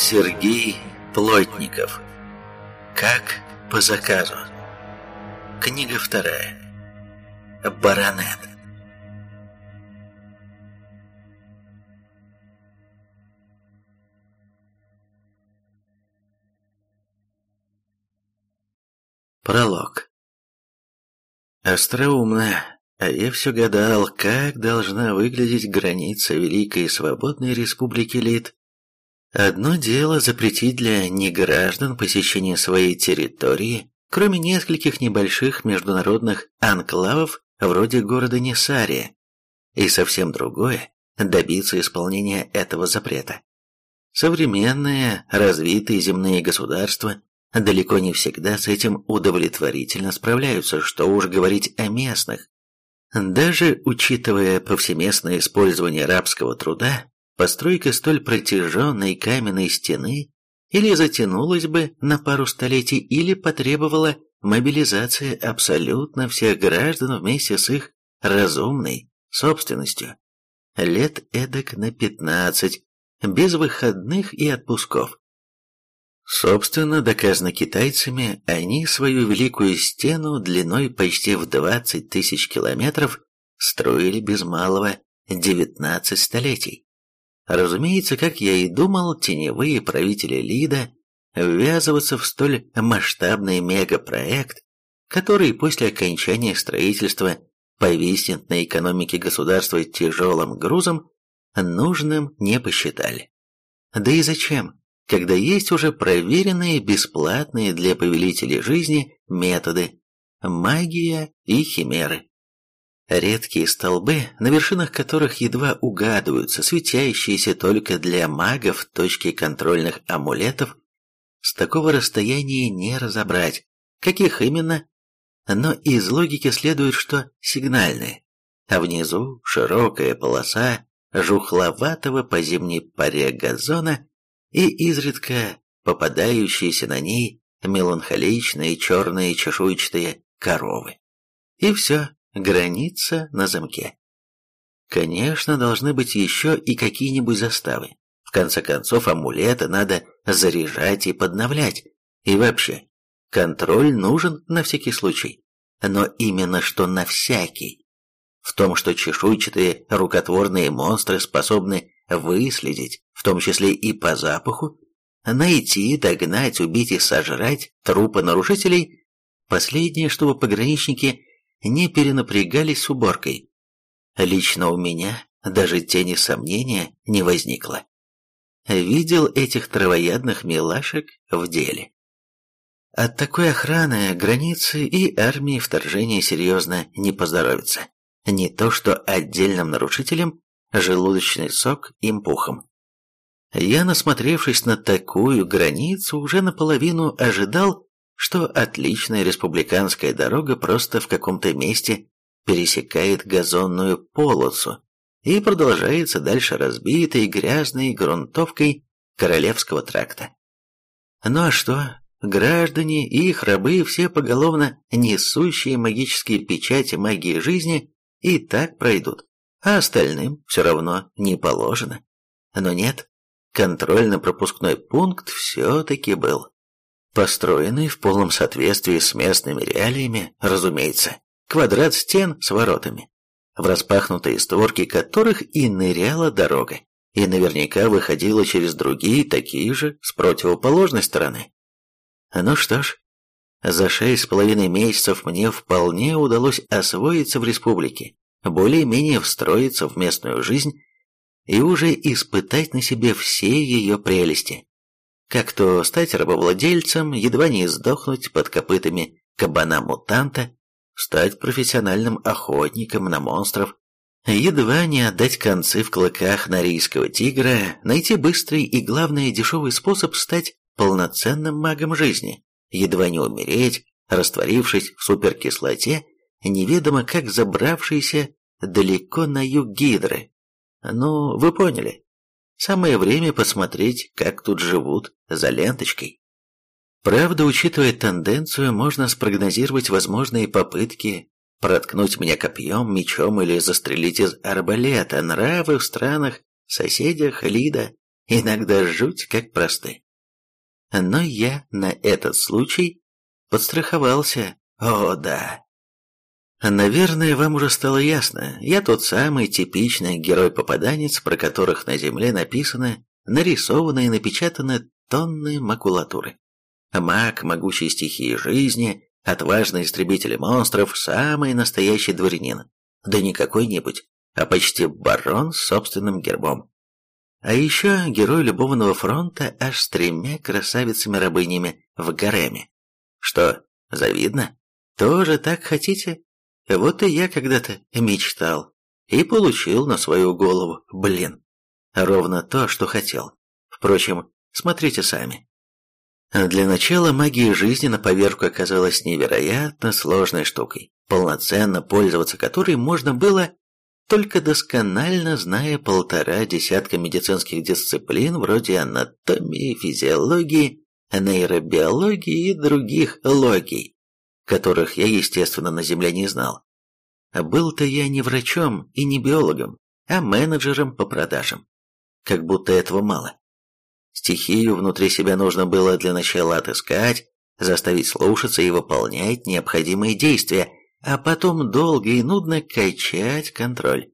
Сергей Плотников. Как по заказу. Книга вторая. Баронет. Пролог. Остроумно, а я все гадал, как должна выглядеть граница Великой Свободной Республики Лид. Одно дело запретить для неграждан посещение своей территории, кроме нескольких небольших международных анклавов вроде города Несария, и совсем другое – добиться исполнения этого запрета. Современные, развитые земные государства далеко не всегда с этим удовлетворительно справляются, что уж говорить о местных. Даже учитывая повсеместное использование рабского труда, постройка столь протяженной каменной стены или затянулась бы на пару столетий, или потребовала мобилизации абсолютно всех граждан вместе с их разумной собственностью. Лет эдак на пятнадцать, без выходных и отпусков. Собственно, доказано китайцами, они свою великую стену длиной почти в 20 тысяч километров строили без малого 19 столетий. Разумеется, как я и думал, теневые правители Лида ввязываться в столь масштабный мегапроект, который после окончания строительства повиснет на экономике государства тяжелым грузом, нужным не посчитали. Да и зачем? когда есть уже проверенные бесплатные для повелителей жизни методы – магия и химеры. Редкие столбы, на вершинах которых едва угадываются светящиеся только для магов точки контрольных амулетов, с такого расстояния не разобрать, каких именно, но из логики следует, что сигнальные, а внизу широкая полоса жухловатого по зимней паре газона и изредка попадающиеся на ней меланхоличные черные чешуйчатые коровы. И все, граница на замке. Конечно, должны быть еще и какие-нибудь заставы. В конце концов, амулеты надо заряжать и подновлять. И вообще, контроль нужен на всякий случай. Но именно что на всякий. В том, что чешуйчатые рукотворные монстры способны выследить, в том числе и по запаху, найти, догнать, убить и сожрать трупы нарушителей, последнее, чтобы пограничники не перенапрягались с уборкой. Лично у меня даже тени сомнения не возникло. Видел этих травоядных милашек в деле. От такой охраны границы и армии вторжения серьезно не поздоровится. Не то что отдельным нарушителям желудочный сок им пухом. Я, насмотревшись на такую границу, уже наполовину ожидал, что отличная республиканская дорога просто в каком-то месте пересекает газонную полосу и продолжается дальше разбитой грязной грунтовкой Королевского тракта. Ну а что, граждане и их рабы, все поголовно несущие магические печати магии жизни, и так пройдут а остальным все равно не положено. Но нет, контрольно-пропускной пункт все-таки был. Построенный в полном соответствии с местными реалиями, разумеется, квадрат стен с воротами, в распахнутые створки которых и ныряла дорога, и наверняка выходила через другие, такие же, с противоположной стороны. Ну что ж, за шесть с половиной месяцев мне вполне удалось освоиться в республике, более-менее встроиться в местную жизнь и уже испытать на себе все ее прелести. Как то стать рабовладельцем, едва не сдохнуть под копытами кабана-мутанта, стать профессиональным охотником на монстров, едва не отдать концы в клыках норийского тигра, найти быстрый и, главное, дешевый способ стать полноценным магом жизни, едва не умереть, растворившись в суперкислоте неведомо как забравшиеся далеко на юг Гидры. Ну, вы поняли. Самое время посмотреть, как тут живут за ленточкой. Правда, учитывая тенденцию, можно спрогнозировать возможные попытки проткнуть меня копьем, мечом или застрелить из арбалета. Нравы в странах, соседях Лида иногда жуть как просты. Но я на этот случай подстраховался. О, да. Наверное, вам уже стало ясно, я тот самый типичный герой-попаданец, про которых на земле написано, нарисовано и напечатано тонны макулатуры. Маг, могучий стихии жизни, отважный истребитель монстров, самый настоящий дворянин. Да не какой-нибудь, а почти барон с собственным гербом. А еще герой любовного фронта аж с тремя красавицами-рабынями в гареме. Что, завидно? Тоже так хотите? Вот и я когда-то мечтал. И получил на свою голову, блин. Ровно то, что хотел. Впрочем, смотрите сами. Для начала магия жизни на поверку оказалась невероятно сложной штукой, полноценно пользоваться которой можно было, только досконально зная полтора десятка медицинских дисциплин вроде анатомии, физиологии, нейробиологии и других логий которых я, естественно, на Земле не знал. Был-то я не врачом и не биологом, а менеджером по продажам. Как будто этого мало. Стихию внутри себя нужно было для начала отыскать, заставить слушаться и выполнять необходимые действия, а потом долго и нудно качать контроль.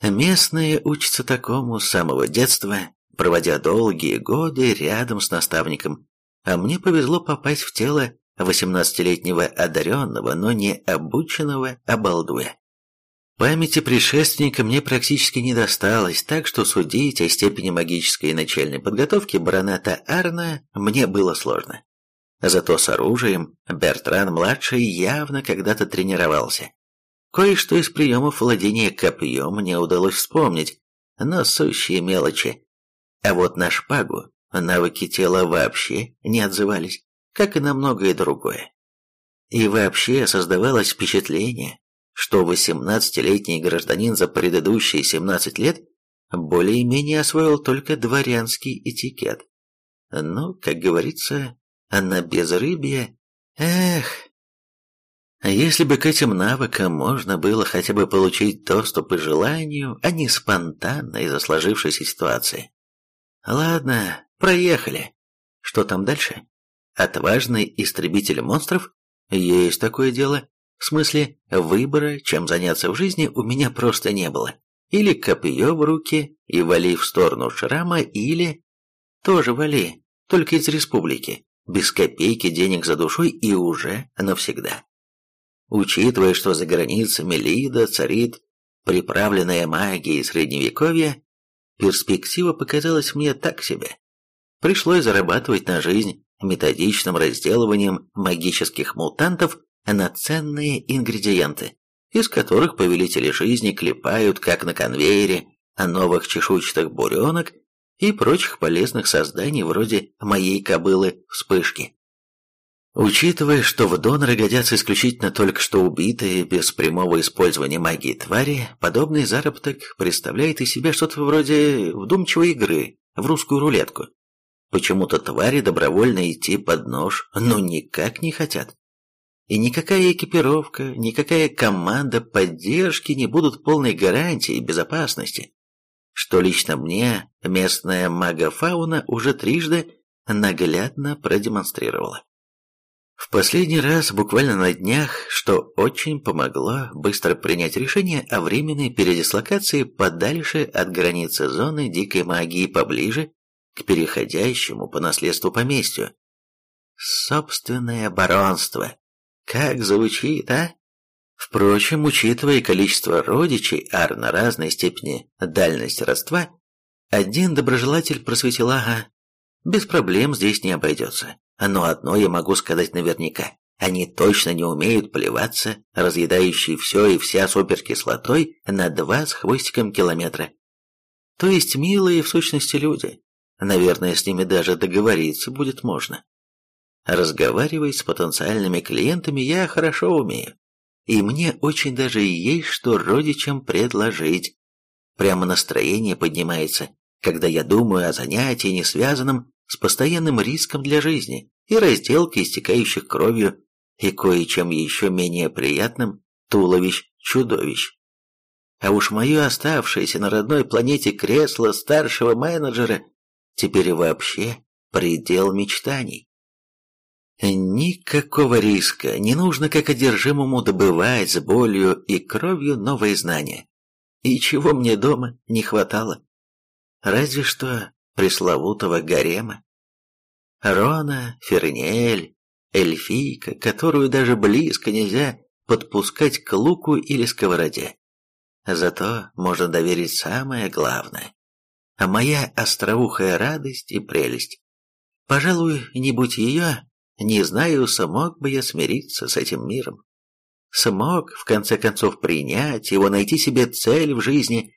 Местные учатся такому с самого детства, проводя долгие годы рядом с наставником, а мне повезло попасть в тело восемнадцатилетнего одаренного, но не обученного обалдуя. Памяти предшественника мне практически не досталось, так что судить о степени магической и начальной подготовки баронета Арна мне было сложно. Зато с оружием Бертран-младший явно когда-то тренировался. Кое-что из приемов владения копьем мне удалось вспомнить, но сущие мелочи. А вот на шпагу навыки тела вообще не отзывались как и на многое другое. И вообще создавалось впечатление, что 18-летний гражданин за предыдущие 17 лет более-менее освоил только дворянский этикет. Ну, как говорится, на безрыбье... Эх... Если бы к этим навыкам можно было хотя бы получить доступ по желанию, а не спонтанно из-за сложившейся ситуации. Ладно, проехали. Что там дальше? Отважный истребитель монстров? Есть такое дело. В смысле, выбора, чем заняться в жизни, у меня просто не было. Или копье в руки и вали в сторону шрама, или... Тоже вали, только из республики, без копейки денег за душой и уже навсегда. Учитывая, что за границами Лида царит приправленная магией средневековья, перспектива показалась мне так себе. Пришлось зарабатывать на жизнь методичным разделыванием магических мутантов на ценные ингредиенты, из которых повелители жизни клепают, как на конвейере, новых чешуйчатых буренок и прочих полезных созданий вроде моей кобылы Вспышки. Учитывая, что в доноры годятся исключительно только что убитые, без прямого использования магии твари, подобный заработок представляет из себя что-то вроде вдумчивой игры в русскую рулетку, Почему-то твари добровольно идти под нож, но никак не хотят. И никакая экипировка, никакая команда поддержки не будут полной гарантией безопасности, что лично мне местная магофауна уже трижды наглядно продемонстрировала. В последний раз, буквально на днях, что очень помогло быстро принять решение о временной передислокации подальше от границы зоны дикой магии поближе к переходящему по наследству поместью. Собственное баронство. Как звучит, а? Впрочем, учитывая количество родичей Ар на разной степени дальности родства, один доброжелатель просветил, ага, без проблем здесь не обойдется. Но одно я могу сказать наверняка. Они точно не умеют плеваться, разъедающие все и вся суперкислотой на два с хвостиком километра. То есть милые в сущности люди, Наверное, с ними даже договориться будет можно. Разговаривать с потенциальными клиентами я хорошо умею. И мне очень даже есть что родичам предложить. Прямо настроение поднимается, когда я думаю о занятии, не связанном с постоянным риском для жизни и разделкой истекающих кровью и кое-чем еще менее приятным туловищ-чудовищ. А уж мое оставшееся на родной планете кресло старшего менеджера теперь вообще предел мечтаний. Никакого риска, не нужно как одержимому добывать с болью и кровью новые знания. И чего мне дома не хватало? Разве что пресловутого гарема. Рона, Ферниэль, эльфийка, которую даже близко нельзя подпускать к луку или сковороде. Зато можно доверить самое главное. А моя остроухая радость и прелесть. Пожалуй, не будь ее, не знаю, смог бы я смириться с этим миром. Смог, в конце концов, принять его, найти себе цель в жизни.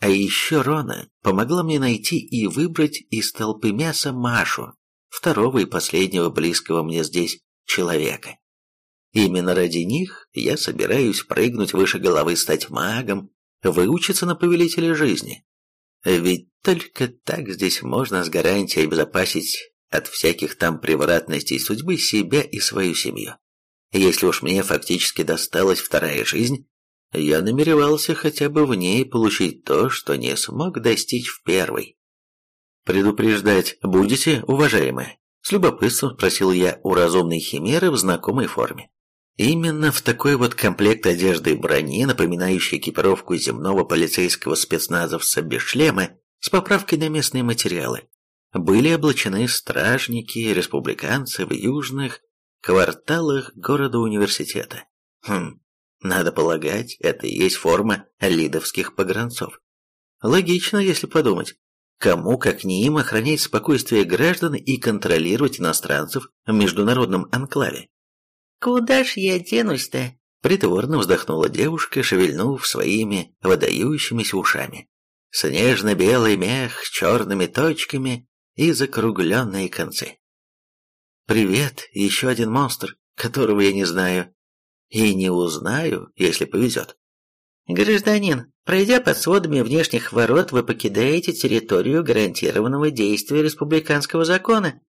А еще Рона помогла мне найти и выбрать из толпы мяса Машу, второго и последнего близкого мне здесь человека. Именно ради них я собираюсь прыгнуть выше головы, стать магом, выучиться на повелителя жизни. Ведь только так здесь можно с гарантией обезопасить от всяких там превратностей судьбы себя и свою семью. Если уж мне фактически досталась вторая жизнь, я намеревался хотя бы в ней получить то, что не смог достичь в первой. «Предупреждать будете, уважаемые?» С любопытством спросил я у разумной химеры в знакомой форме. Именно в такой вот комплект одежды и брони, напоминающей экипировку земного полицейского спецназовца без шлема, с поправкой на местные материалы, были облачены стражники, республиканцы в южных кварталах города-университета. Хм, надо полагать, это и есть форма лидовских погранцов. Логично, если подумать. Кому, как не им, охранять спокойствие граждан и контролировать иностранцев в международном анклаве? «Куда ж я денусь-то?» Притворно вздохнула девушка, шевельнув своими выдающимися ушами. Снежно-белый мех с черными точками и закругленные концы. «Привет, еще один монстр, которого я не знаю. И не узнаю, если повезет». «Гражданин, пройдя под сводами внешних ворот, вы покидаете территорию гарантированного действия республиканского закона.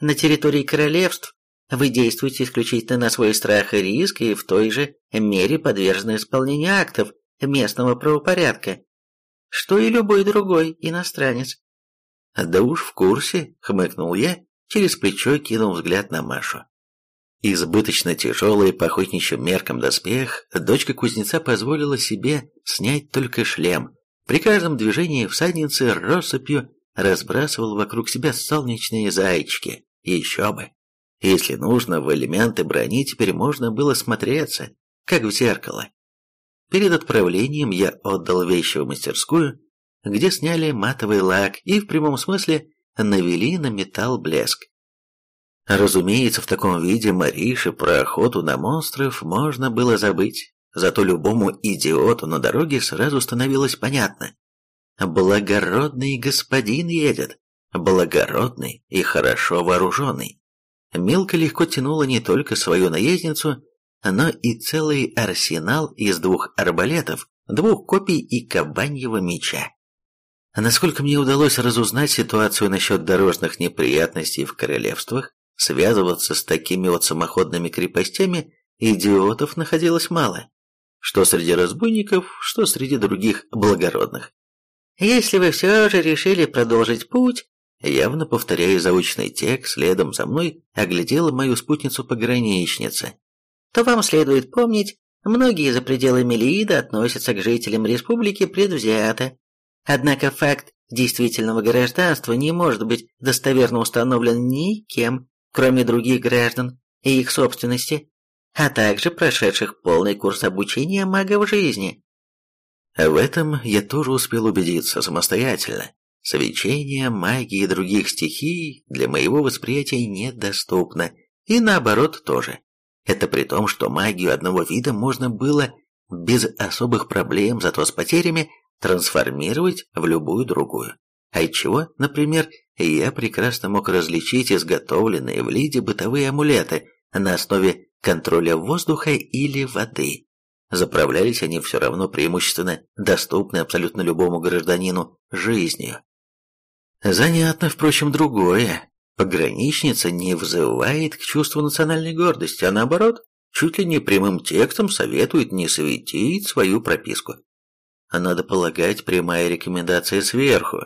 На территории королевств вы действуете исключительно на свой страх и риск и в той же мере подвержены исполнению актов местного правопорядка, что и любой другой иностранец. «Да уж в курсе», — хмыкнул я, через плечо кинул взгляд на Машу. Избыточно тяжелый по охотничьим меркам доспех, дочка кузнеца позволила себе снять только шлем. При каждом движении всадницы россыпью разбрасывал вокруг себя солнечные зайчики. Еще бы. Если нужно, в элементы брони теперь можно было смотреться, как в зеркало. Перед отправлением я отдал вещи в мастерскую, где сняли матовый лак и в прямом смысле навели на металл блеск. Разумеется, в таком виде Мариши про охоту на монстров можно было забыть, зато любому идиоту на дороге сразу становилось понятно. Благородный господин едет, благородный и хорошо вооруженный. Милка легко тянула не только свою наездницу, но и целый арсенал из двух арбалетов, двух копий и кабаньего меча. Насколько мне удалось разузнать ситуацию насчет дорожных неприятностей в королевствах, связываться с такими вот самоходными крепостями идиотов находилось мало. Что среди разбойников, что среди других благородных. Если вы все же решили продолжить путь, явно повторяя заученный текст, следом за мной оглядела мою спутницу-пограничница. То вам следует помнить, многие за пределами Лиида относятся к жителям республики предвзято, Однако факт действительного гражданства не может быть достоверно установлен никем, кроме других граждан и их собственности, а также прошедших полный курс обучения магов жизни. В этом я тоже успел убедиться самостоятельно. Свечение, магии и других стихий для моего восприятия недоступно, и наоборот тоже. Это при том, что магию одного вида можно было без особых проблем, зато с потерями, трансформировать в любую другую. А чего, например, я прекрасно мог различить изготовленные в Лиде бытовые амулеты на основе контроля воздуха или воды. Заправлялись они все равно преимущественно доступны абсолютно любому гражданину жизнью. Занятно, впрочем, другое. Пограничница не взывает к чувству национальной гордости, а наоборот, чуть ли не прямым текстом советует не светить свою прописку. Надо полагать, прямая рекомендация сверху.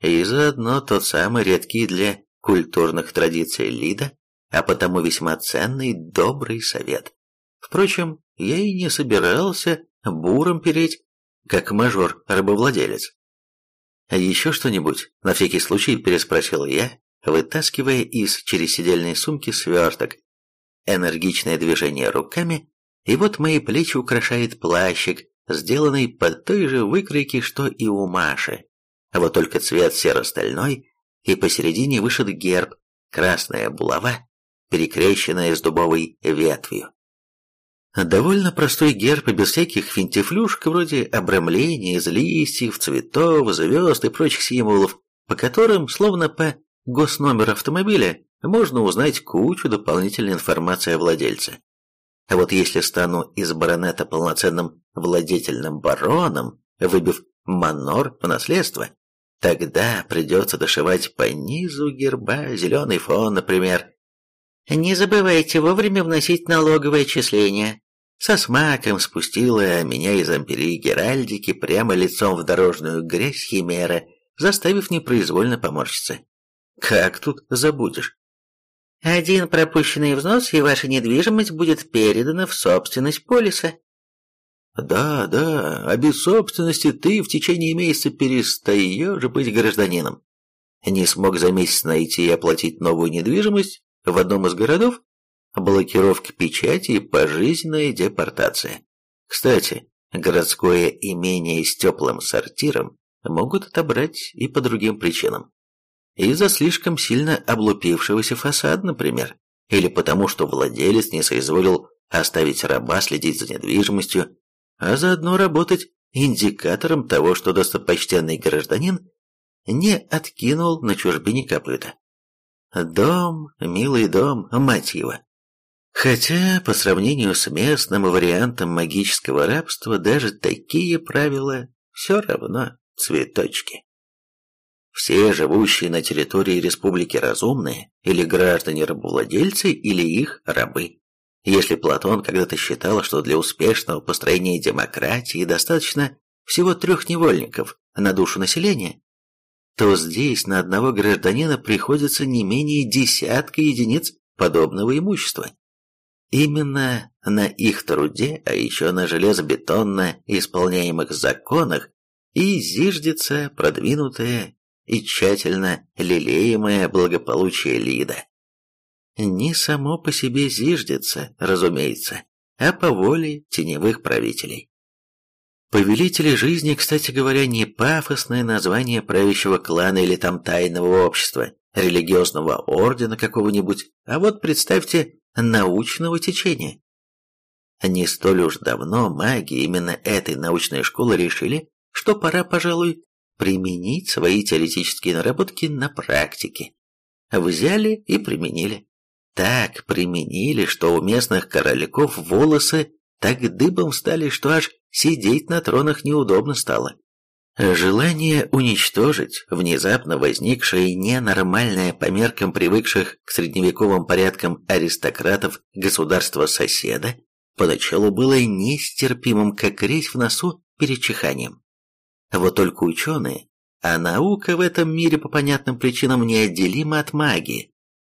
и заодно тот самый редкий для культурных традиций Лида, а потому весьма ценный добрый совет. Впрочем, я и не собирался буром переть, как мажор-рабовладелец. «А еще что-нибудь?» – на всякий случай переспросил я, вытаскивая из чересидельной сумки сверток. Энергичное движение руками, и вот мои плечи украшает плащик, сделанный по той же выкройке, что и у Маши. А вот только цвет серо-стальной, и посередине вышит герб, красная булава, перекрещенная с дубовой ветвью. Довольно простой герб без всяких финтифлюшек вроде обрамления из листьев, цветов, звезд и прочих символов, по которым, словно по госномеру автомобиля, можно узнать кучу дополнительной информации о владельце. А вот если стану из баронета полноценным владетельным бароном, выбив манор по наследству, тогда придется дошивать по низу герба зеленый фон, например. Не забывайте вовремя вносить налоговое отчисление. Со смаком спустила меня из амперии Геральдики прямо лицом в дорожную грязь Химера, заставив непроизвольно поморщиться. Как тут забудешь? Один пропущенный взнос, и ваша недвижимость будет передана в собственность полиса. Да, да, а без собственности ты в течение месяца перестаешь быть гражданином. Не смог за месяц найти и оплатить новую недвижимость в одном из городов? Блокировка печати и пожизненная депортация. Кстати, городское имение с теплым сортиром могут отобрать и по другим причинам из-за слишком сильно облупившегося фасада, например, или потому что владелец не соизволил оставить раба следить за недвижимостью, а заодно работать индикатором того, что достопочтенный гражданин не откинул на чужбине копыта. Дом, милый дом, мать его. Хотя, по сравнению с местным вариантом магического рабства, даже такие правила все равно цветочки. Все живущие на территории республики разумные, или граждане-рабовладельцы, или их рабы. Если Платон когда-то считал, что для успешного построения демократии достаточно всего трех невольников на душу населения, то здесь на одного гражданина приходится не менее десятка единиц подобного имущества. Именно на их труде, а еще на железобетонно исполняемых законах, и зиждется продвинутая и тщательно лелеемое благополучие Лида. Не само по себе зиждется, разумеется, а по воле теневых правителей. Повелители жизни, кстати говоря, не пафосное название правящего клана или там тайного общества, религиозного ордена какого-нибудь, а вот представьте, научного течения. Не столь уж давно маги именно этой научной школы решили, что пора, пожалуй, применить свои теоретические наработки на практике. Взяли и применили. Так применили, что у местных короляков волосы так дыбом стали, что аж сидеть на тронах неудобно стало. Желание уничтожить внезапно возникшее ненормальное по меркам привыкших к средневековым порядкам аристократов государства-соседа поначалу было нестерпимым, как резь в носу перед чиханием. Вот только ученые, а наука в этом мире по понятным причинам неотделима от магии,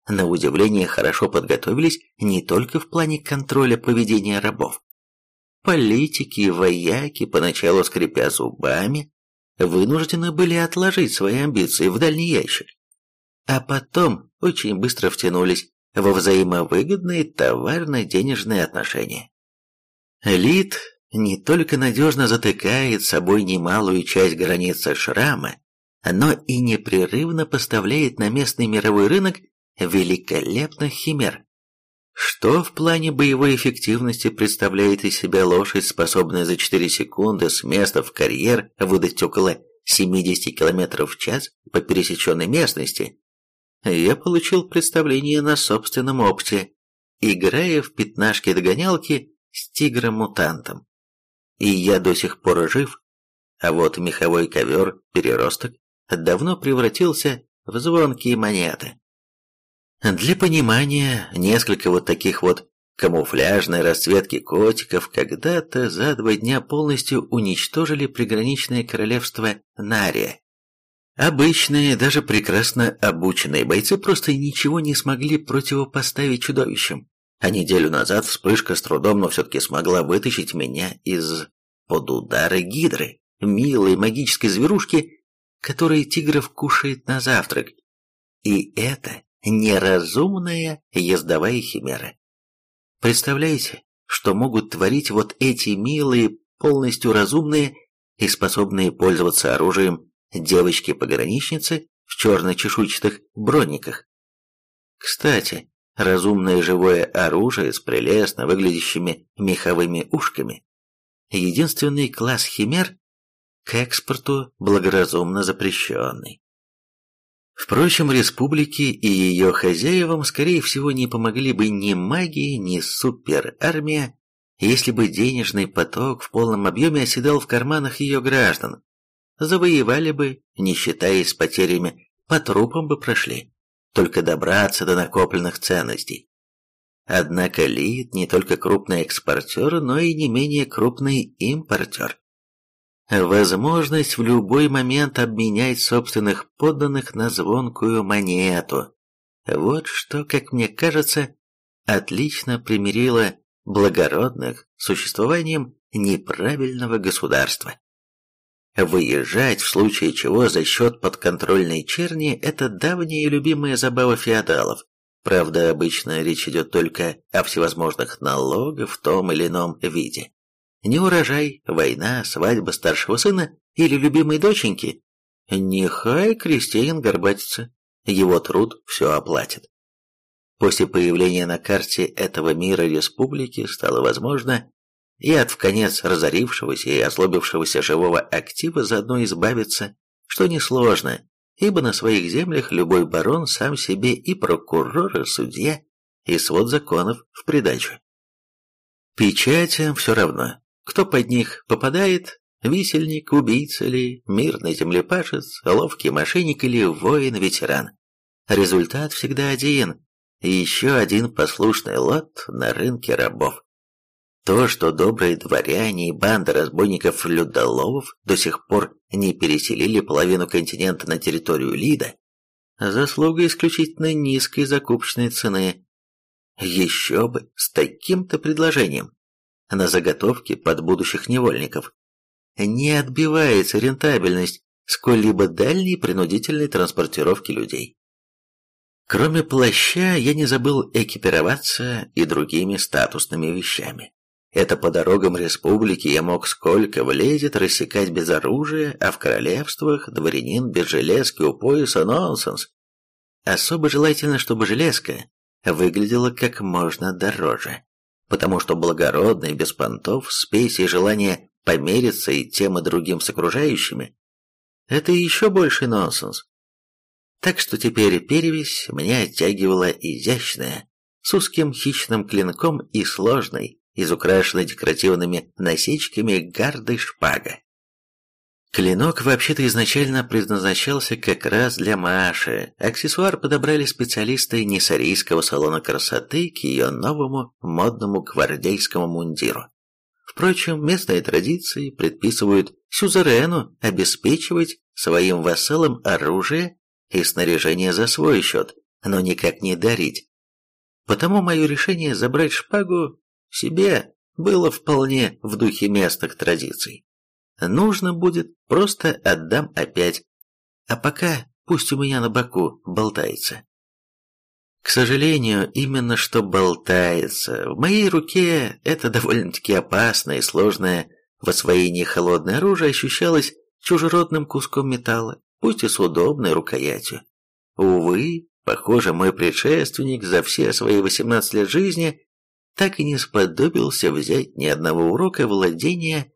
на удивление хорошо подготовились не только в плане контроля поведения рабов. Политики и вояки, поначалу скрипя зубами, вынуждены были отложить свои амбиции в дальний ящик, а потом очень быстро втянулись во взаимовыгодные товарно-денежные отношения. Лид не только надежно затыкает собой немалую часть границы шрама, но и непрерывно поставляет на местный мировой рынок великолепных химер. Что в плане боевой эффективности представляет из себя лошадь, способная за 4 секунды с места в карьер выдать около 70 км в час по пересеченной местности, я получил представление на собственном опыте, играя в пятнашки-догонялки с тигром-мутантом и я до сих пор жив, а вот меховой ковер-переросток давно превратился в звонкие монеты. Для понимания, несколько вот таких вот камуфляжной расцветки котиков когда-то за два дня полностью уничтожили приграничное королевство Нария. Обычные, даже прекрасно обученные бойцы просто ничего не смогли противопоставить чудовищам. А неделю назад вспышка с трудом, но все-таки смогла вытащить меня из под удара гидры, милой магической зверушки, которой тигров кушает на завтрак. И это неразумная ездовая химера. Представляете, что могут творить вот эти милые, полностью разумные и способные пользоваться оружием девочки-пограничницы в черно-чешуйчатых брониках. Кстати, разумное живое оружие с прелестно выглядящими меховыми ушками. Единственный класс химер к экспорту благоразумно запрещенный. Впрочем, республике и ее хозяевам, скорее всего, не помогли бы ни магия, ни суперармия, если бы денежный поток в полном объеме оседал в карманах ее граждан. Завоевали бы, не считаясь потерями, по трупам бы прошли, только добраться до накопленных ценностей. Однако Лид не только крупный экспортер, но и не менее крупный импортер. Возможность в любой момент обменять собственных подданных на звонкую монету. Вот что, как мне кажется, отлично примирило благородных с существованием неправильного государства. Выезжать в случае чего за счет подконтрольной черни – это давняя и любимая забава феодалов. Правда, обычно речь идет только о всевозможных налогах в том или ином виде. Не урожай, война, свадьба старшего сына или любимой доченьки. Нехай крестьянин горбатится, его труд все оплатит. После появления на карте этого мира республики стало возможно и от вконец разорившегося и ослабившегося живого актива заодно избавиться, что несложно, ибо на своих землях любой барон сам себе и прокурор, и судья, и свод законов в придачу. Печатям все равно, кто под них попадает, висельник, убийца ли, мирный землепашец, ловкий мошенник или воин-ветеран. Результат всегда один, и еще один послушный лот на рынке рабов. То, что добрые дворяне и банда разбойников-людоловов до сих пор не переселили половину континента на территорию Лида, заслуга исключительно низкой закупочной цены. Еще бы, с таким-то предложением на заготовки под будущих невольников. Не отбивается рентабельность сколь-либо дальней принудительной транспортировки людей. Кроме плаща, я не забыл экипироваться и другими статусными вещами. Это по дорогам республики я мог сколько влезет рассекать без оружия, а в королевствах дворянин без железки у пояса нонсенс. Особо желательно, чтобы железка выглядела как можно дороже потому что благородный, без понтов, спесь и желание помериться и тем и другим с окружающими – это еще больше нонсенс. Так что теперь перевесь мне оттягивала изящная, с узким хищным клинком и сложной, изукрашенной декоративными насечками гардой шпага. Клинок вообще-то изначально предназначался как раз для Маши. Аксессуар подобрали специалисты Несарийского салона красоты к ее новому модному гвардейскому мундиру. Впрочем, местные традиции предписывают сюзерену обеспечивать своим вассалам оружие и снаряжение за свой счет, но никак не дарить. Потому мое решение забрать шпагу себе было вполне в духе местных традиций. Нужно будет, просто отдам опять. А пока пусть у меня на боку болтается. К сожалению, именно что болтается. В моей руке это довольно-таки опасное и сложное в освоении холодное оружие ощущалось чужеродным куском металла, пусть и с удобной рукоятью. Увы, похоже, мой предшественник за все свои 18 лет жизни так и не сподобился взять ни одного урока владения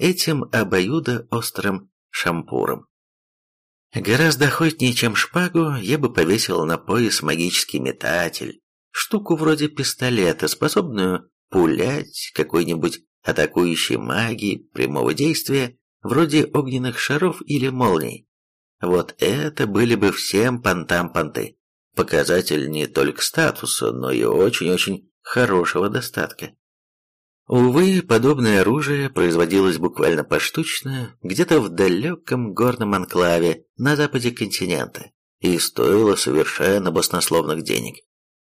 этим обоюдоострым шампуром. Гораздо охотнее, чем шпагу, я бы повесил на пояс магический метатель, штуку вроде пистолета, способную пулять какой-нибудь атакующей магии прямого действия, вроде огненных шаров или молний. Вот это были бы всем понтам-понты. Показатель не только статуса, но и очень-очень хорошего достатка. Увы, подобное оружие производилось буквально поштучно, где-то в далеком горном анклаве на западе континента, и стоило совершенно баснословных денег.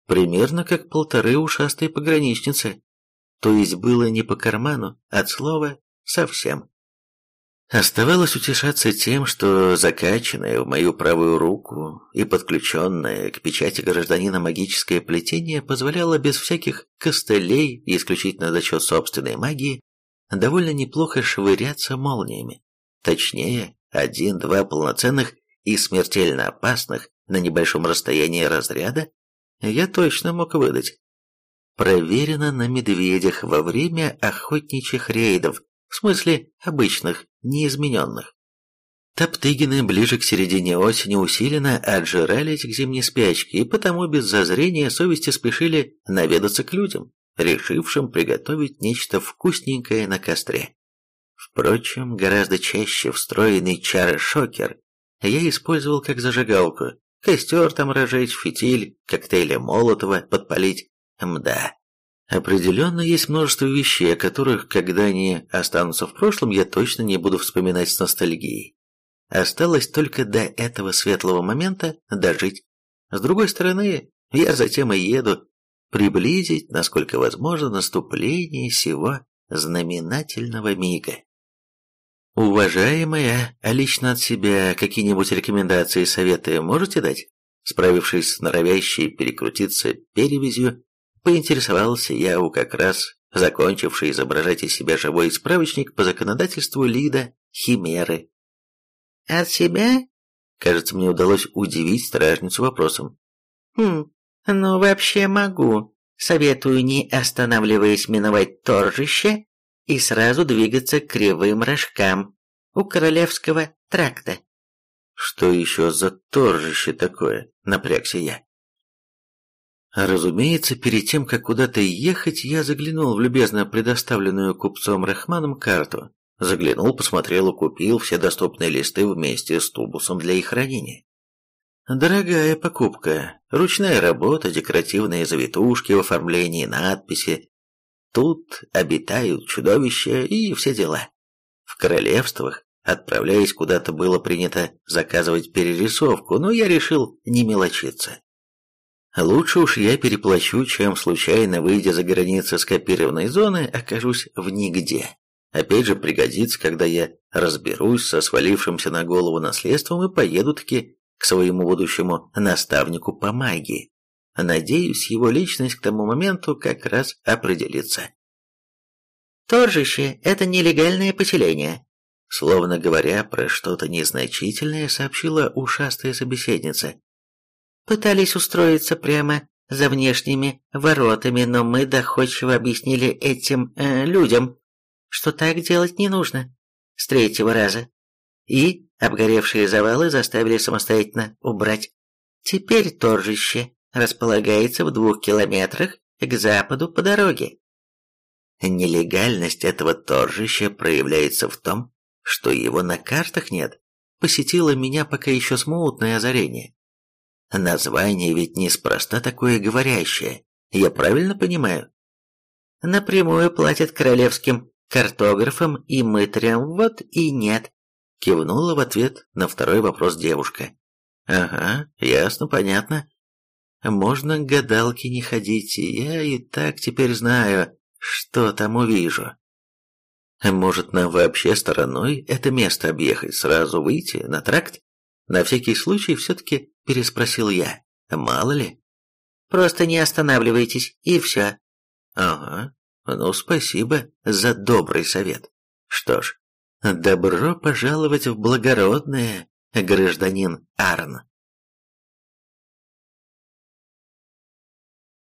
Примерно как полторы ушастые пограничницы, то есть было не по карману, от слова совсем. Оставалось утешаться тем, что закачанное в мою правую руку и подключенное к печати гражданина магическое плетение позволяло без всяких костылей исключительно за счет собственной магии довольно неплохо швыряться молниями. Точнее, один-два полноценных и смертельно опасных на небольшом расстоянии разряда я точно мог выдать. Проверено на медведях во время охотничьих рейдов, в смысле обычных, неизмененных. Топтыгины ближе к середине осени усиленно отжирались к зимней спячке и потому без зазрения совести спешили наведаться к людям, решившим приготовить нечто вкусненькое на костре. Впрочем, гораздо чаще встроенный чар-шокер я использовал как зажигалку. Костер там разжечь, фитиль, коктейли Молотова подпалить. Мда, Определенно есть множество вещей, о которых, когда они останутся в прошлом, я точно не буду вспоминать с ностальгией. Осталось только до этого светлого момента дожить. С другой стороны, я затем и еду приблизить, насколько возможно, наступление сего знаменательного мига. Уважаемая, а лично от себя какие-нибудь рекомендации и советы можете дать? Справившись с норовящей перекрутиться перевязью, Поинтересовался я у как раз закончившей изображать из себя живой справочник по законодательству Лида Химеры. «От себя?» Кажется, мне удалось удивить стражницу вопросом. «Хм, ну вообще могу. Советую, не останавливаясь, миновать торжище и сразу двигаться к кривым рожкам у Королевского тракта». «Что еще за торжище такое?» — напрягся я. Разумеется, перед тем, как куда-то ехать, я заглянул в любезно предоставленную купцом Рахманом карту. Заглянул, посмотрел и купил все доступные листы вместе с тубусом для их хранения. Дорогая покупка, ручная работа, декоративные завитушки в оформлении надписи. Тут обитают чудовища и все дела. В королевствах, отправляясь куда-то, было принято заказывать перерисовку, но я решил не мелочиться. Лучше уж я переплачу, чем случайно, выйдя за границы скопированной зоны, окажусь в нигде. Опять же пригодится, когда я разберусь со свалившимся на голову наследством и поеду-таки к своему будущему наставнику по магии. Надеюсь, его личность к тому моменту как раз определится. «Торжище – это нелегальное поселение», словно говоря про что-то незначительное, сообщила ушастая собеседница. Пытались устроиться прямо за внешними воротами, но мы доходчиво объяснили этим э, людям, что так делать не нужно. С третьего раза. И обгоревшие завалы заставили самостоятельно убрать. Теперь торжище располагается в двух километрах к западу по дороге. Нелегальность этого торжища проявляется в том, что его на картах нет. Посетило меня пока еще смутное озарение. Название ведь неспроста такое говорящее, я правильно понимаю? Напрямую платят королевским картографам и мытарям, вот и нет. Кивнула в ответ на второй вопрос девушка. Ага, ясно, понятно. Можно к гадалке не ходить, я и так теперь знаю, что там увижу. Может, нам вообще стороной это место объехать, сразу выйти на тракт? На всякий случай все-таки переспросил я. Мало ли. Просто не останавливайтесь, и все. Ага, ну спасибо за добрый совет. Что ж, добро пожаловать в благородное, гражданин Арн.